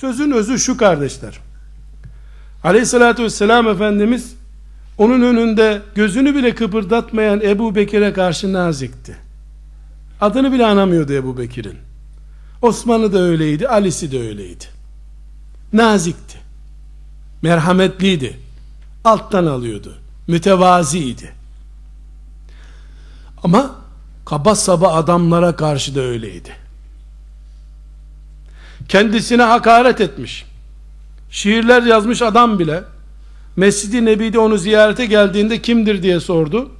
Sözün özü şu kardeşler. Aleyhissalatü vesselam Efendimiz onun önünde gözünü bile kıpırdatmayan Ebu Bekir'e karşı nazikti. Adını bile anamıyordu Ebu Bekir'in. Osman'ı da öyleydi, Ali'si de öyleydi. Nazikti. Merhametliydi. Alttan alıyordu. Mütevaziydi. Ama kaba saba adamlara karşı da öyleydi. Kendisine hakaret etmiş. Şiirler yazmış adam bile Mescid-i Nebi'de onu ziyarete geldiğinde kimdir diye sordu.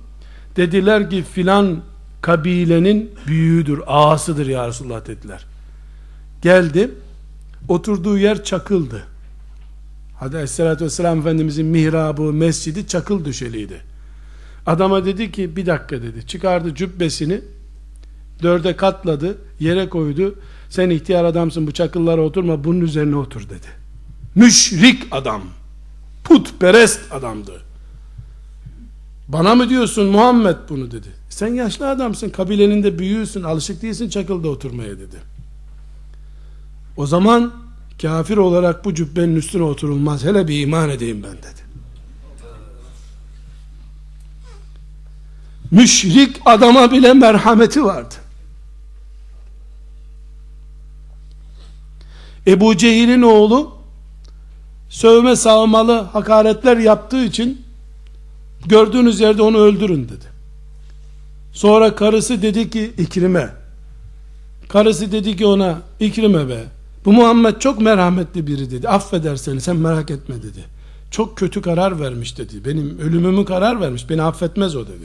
Dediler ki filan kabilenin büyüğüdür, ağasıdır ya Resulullah dediler. Geldi, oturduğu yer çakıldı. Hadi Aleyhisselatü Vesselam Efendimizin mihrabı, mescidi çakıl düşeliydi. Adama dedi ki bir dakika dedi. Çıkardı cübbesini, dörde katladı, yere koydu. Sen ihtiyar adamsın bu çakıllara oturma bunun üzerine otur dedi. Müşrik adam. Putperest adamdı. Bana mı diyorsun Muhammed bunu dedi. Sen yaşlı adamsın, kabilenin de büyüğüsün, alışık değilsin çakılda oturmaya dedi. O zaman kafir olarak bu cübbenin üstüne oturulmaz. Hele bir iman edeyim ben dedi. Müşrik adama bile merhameti vardı. Ebu Cehil'in oğlu sövme savmalı hakaretler yaptığı için gördüğünüz yerde onu öldürün dedi. Sonra karısı dedi ki İkrim'e karısı dedi ki ona İkrim'e be bu Muhammed çok merhametli biri dedi. Affeder seni sen merak etme dedi. Çok kötü karar vermiş dedi. Benim ölümümü karar vermiş. Beni affetmez o dedi.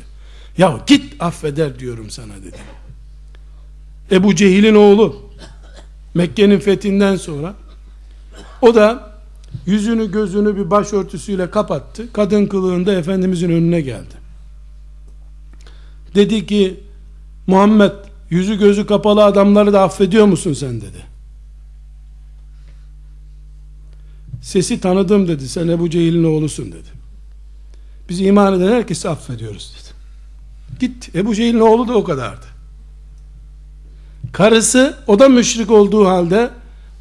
Ya git affeder diyorum sana dedi. Ebu Cehil'in oğlu Mekke'nin fethinden sonra o da yüzünü gözünü bir başörtüsüyle kapattı. Kadın kılığında Efendimizin önüne geldi. Dedi ki Muhammed yüzü gözü kapalı adamları da affediyor musun sen dedi. Sesi tanıdım dedi. Sen Ebu Cehil'in oğlusun dedi. Biz iman eden herkesi affediyoruz dedi. Git. Ebu Cehil'in oğlu da o kadardı. Karısı o da müşrik olduğu halde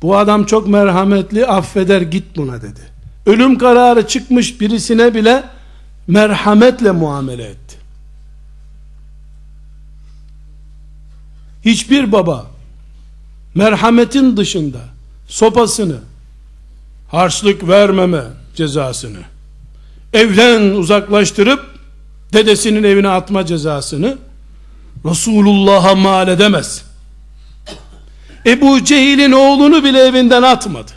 bu adam çok merhametli affeder git buna dedi. Ölüm kararı çıkmış birisine bile merhametle muamele etti. Hiçbir baba merhametin dışında sopasını harçlık vermeme cezasını evden uzaklaştırıp dedesinin evine atma cezasını Resulullah'a mal edemez. Ebu Cehil'in oğlunu bile evinden atmadı.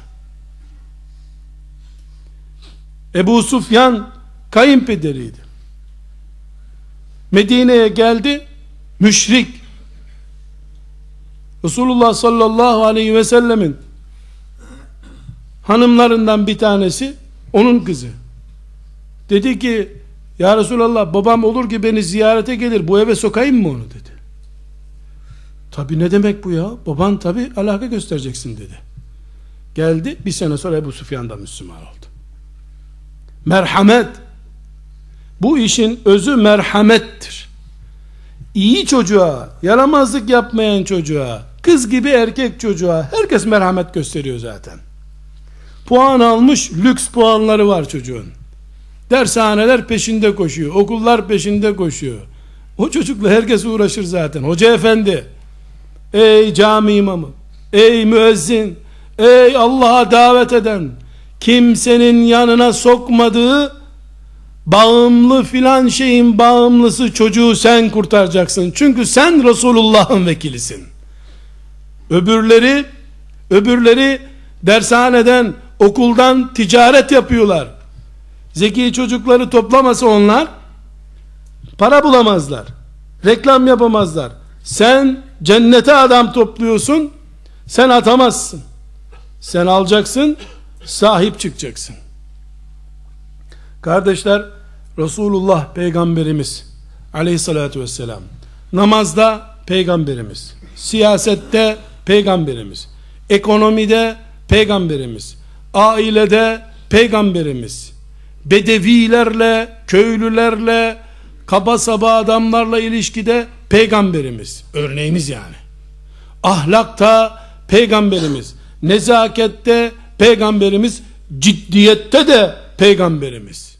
Ebu Sufyan kayınpederiydi. Medine'ye geldi, müşrik. Resulullah sallallahu aleyhi ve sellemin hanımlarından bir tanesi onun kızı. Dedi ki ya Resulallah babam olur ki beni ziyarete gelir bu eve sokayım mı onu dedi. Tabi ne demek bu ya? Baban tabi alaka göstereceksin dedi. Geldi bir sene sonra Ebu Sufyan da Müslüman oldu. Merhamet bu işin özü merhamettir. İyi çocuğa, yaramazlık yapmayan çocuğa, kız gibi erkek çocuğa herkes merhamet gösteriyor zaten. Puan almış, lüks puanları var çocuğun. Dershaneler peşinde koşuyor. Okullar peşinde koşuyor. O çocukla herkes uğraşır zaten. Hoca efendi, ey cami imamı, ey müezzin, ey Allah'a davet eden, kimsenin yanına sokmadığı, bağımlı filan şeyin bağımlısı çocuğu sen kurtaracaksın. Çünkü sen Resulullah'ın vekilisin. Öbürleri, öbürleri dershaneden, okuldan ticaret yapıyorlar. Zeki çocukları toplamasa onlar para bulamazlar. Reklam yapamazlar. Sen cennete adam topluyorsun. Sen atamazsın. Sen alacaksın, sahip çıkacaksın. Kardeşler, Resulullah peygamberimiz aleyhissalatü vesselam namazda peygamberimiz siyasette peygamberimiz ekonomide peygamberimiz ailede peygamberimiz bedevilerle, köylülerle, kaba saba adamlarla ilişkide peygamberimiz, örneğimiz yani. Ahlakta peygamberimiz, nezakette peygamberimiz ciddiyette de peygamberimiz.